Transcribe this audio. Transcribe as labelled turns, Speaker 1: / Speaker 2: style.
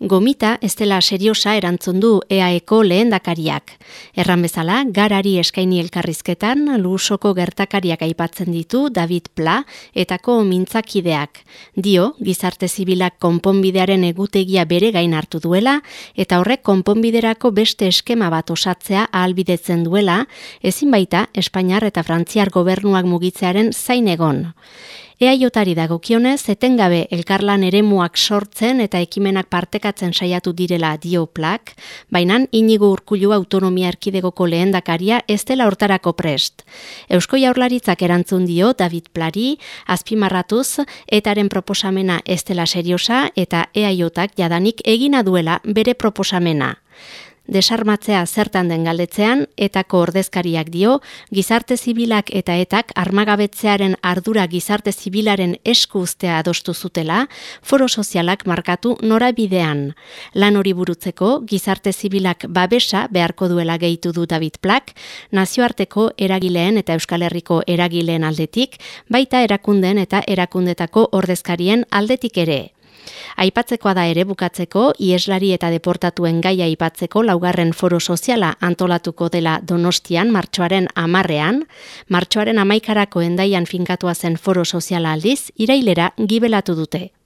Speaker 1: Gomita ez dela seriosa erantzun du EAEko lehendakariak. Erran bezala, garari eskaini elkarrizketan, lusoko gertakariak aipatzen ditu David Pla etako mintzakideak. Dio, gizarte zibilak konponbidearen egutegia bere gain hartu duela, eta horrek konponbiderako beste eskema bat osatzea ahalbidetzen duela, ezin baita Espainiar eta Frantziar gobernuak mugitzearen zain egon. Eaiotari dagokionez, etengabe elkarlan eremuak sortzen eta ekimenak partekatzen saiatu direla dio plak, baina inigo urkulu autonomia erkidegoko lehendakaria ez dela hortarako prest. Eusko jaurlaritzak erantzun dio David Plari, azpimarratuz, etaren proposamena ez dela seriosa eta eaiotak jadanik egina duela bere proposamena desarmatzea zertan den galdetzean, etako ordezkariak dio, gizarte zibilak eta etak armagabetzearen ardura gizarte zibilaren esku ustea adostu zutela, foro sozialak markatu norabidean. Lan hori burutzeko, gizarte zibilak babesa beharko duela gehitu du David Plak, nazioarteko eragileen eta Euskal Herriko eragileen aldetik, baita erakundeen eta erakundetako ordezkarien aldetik ere. Aipatzekoa da ere bukatzeko, ieslari eta deportatuen gaia aipatzeko laugarren foro soziala antolatuko dela donostian martxoaren amarrean, martxoaren amaikarako endaian finkatua zen foro soziala aldiz, irailera gibelatu dute.